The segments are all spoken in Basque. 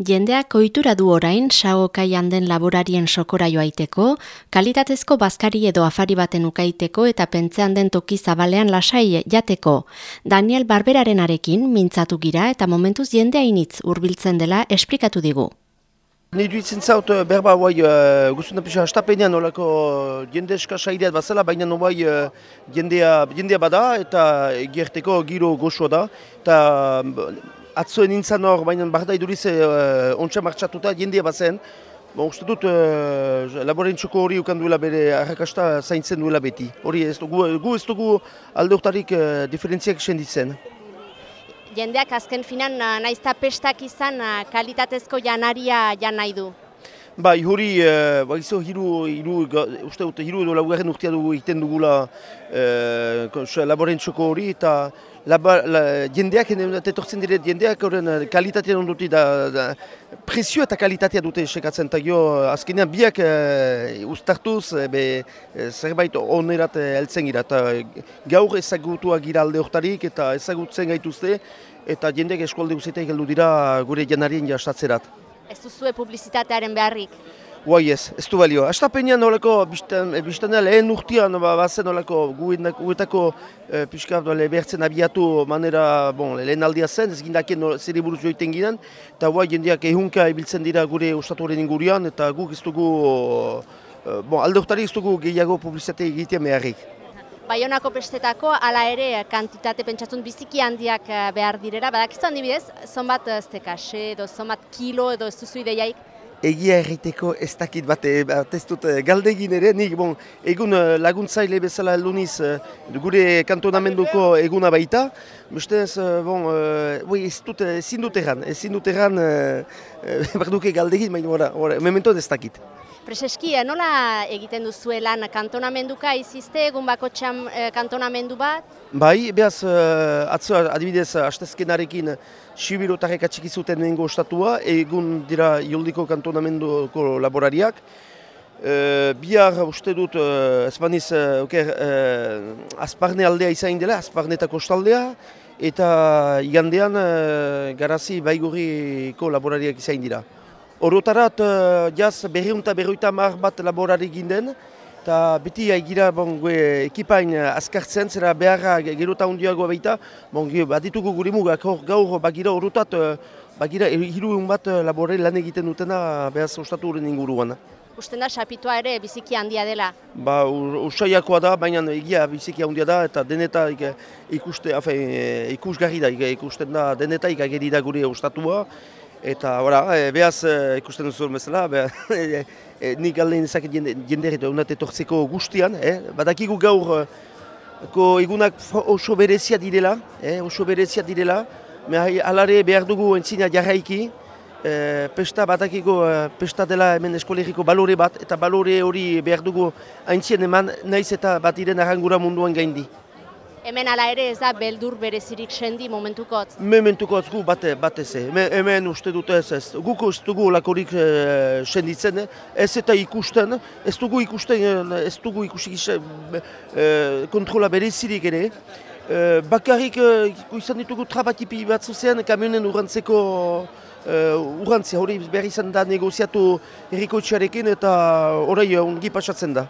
Jendeak ohitura du orain saokaian den laborarien sokora joaiteko, kalitatezko bazkari edo afari baten ukaiteko eta pentzean den toki zabalean lasai jateko. Daniel Barberaren arekin mintzatu gira eta momentuz jendea initz hurbiltzen dela esplikatu digu. Ni duitzen zaut eh, berba guai uh, guztuna pixan hastapenean olako jende eskasa ideat bazala, baina no bai uh, jendea, jendea bada eta gerteko giro goxoa da. Eta atzoen nintzen hor, baina barda iduriz uh, ontsa martxatuta jendea bazen. Ba, uste dut uh, laborentxoko hori ukan duela bere arrakasta zaintzen duela beti. Hori ez dugu, gu ez dugu alde urtarik uh, diferentziak senditzen. Jendeak azken finan naizta pestak izan kalitatezko janaria jan nahi du. Ba, hori, uh, ba, izo, hiru, hiru, uste dut, hiru edo laugarren urtea dugu egiten dugula uh, laborentxoko hori, eta laba, la, jendeak, etortzen dire, jendeak horren kalitatea onduti da, da presio eta kalitatea dute sekatzen, eta jo, azkenean biak uh, ustartuz, be, zerbait onerat heltzen gira, eta gaur ezagutua gira alde hortarik, eta ezagutzen gaituzte, eta jendeak eskualde guzetek heldu dira gure janarien jastatzerat. Ez duzue publizitatearen beharrik? Guai ez, ez du balio. Astapenean nolako, biztan lehen urtean ba, bazen nolako guetako e, pixka behertzen abiatu manera, bon, lehen aldia zen, ez gindakien zeri buruz joiten ginen, eta guai jendeak ehunka ibiltzen dira gure ostatuaren ingurian, eta guk ez dugu, e, bon, alde urtari ez dugu gehiago publizitate egitea beharrik. Baionako pestetako, ala ere, kantitate pentsatzen biziki handiak eh, behar direra, badakizan dibidez, zonbat ez tekase edo zonbat kilo edo ez duzu ideiaik? Egia erriteko ez dakit bat, ez dut eh, galdegin ere, nik bon, egun eh, laguntzaile bezala elduniz gure kantonamenduko eguna baita, beste ez, bon, ez dut, ezin dut erran, ezin dut erran, berduke galdegin, baina, memento ez dakit. Prezeski, eh, nola egiten duzuelan kantonamenduka izizte, egun bako txam eh, kantonamendu bat? Bai, behaz, uh, atzo adibidez, hastezkenarekin sibirotarek atxikizuten nengo ostatua, egun dira Ioldiko kantonamenduko laborariak. Uh, bihar uste dut, uh, okay, uh, azparne aldea izain dela, azparnetako ostaldea, eta igandean uh, garazi baigurriko laborariak izain dira. Orotarat, uh, jaz berriunta berriuta mar bat laborari ginden, eta beti haigira bon, ekipain azkartzen, zera beharra gerota hundiagoa baita, bon, baditugu gure mugak hor gaur bagira orotat, uh, bagira hiru bat laborari lan egiten dutena behaz ostatu horren inguruan. Usten da, sapitua ere biziki handia dela? Ba, usaiakoa da, baina egia biziki handia da, eta denetak ikuste, afe, ikusgarri da, ikusten da, denetak ageri da gure ostatua, Eta, ora, e, behaz e, ikusten duzu bezala, e, e, nik aldein ezak jenderi eta unat etortzeko guztian, e, badakigu gaur ko egunak oso berezia direla, e, oso berezia direla, mehai alare behar dugu entzina jarraiki, e, pesta badakiko pesta dela hemen eskolegiko balore bat, eta balore hori behar dugu haintzien eman, naiz eta bat iren arrangura munduan gaindi. Hemen ala ere ez da beldur berezirik sendi momentukotz? Momentukotz gu bate, batez Hemen uste dute ez ez. Guk ez dugu lakorik e, senditzen, ez eta ikusten, ez dugu ikusten, ez dugu ikusik e, kontrola berezirik ere. E, bakarrik e, izan ditugu trabatipi bat zuzen, kamionen urrantzeko uh, urrantzia hori behar izan da negoziatu errikoetxearekin eta orai ongi pasatzen da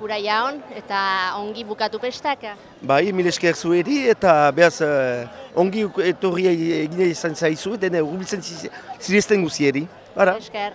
bekura jaon eta ongi bukatu pestak. Bai, mil esker zueri eta behaz uh, ongi etorri egine izan zaizu, dene urbiltzen zirezten guzieri. Esker.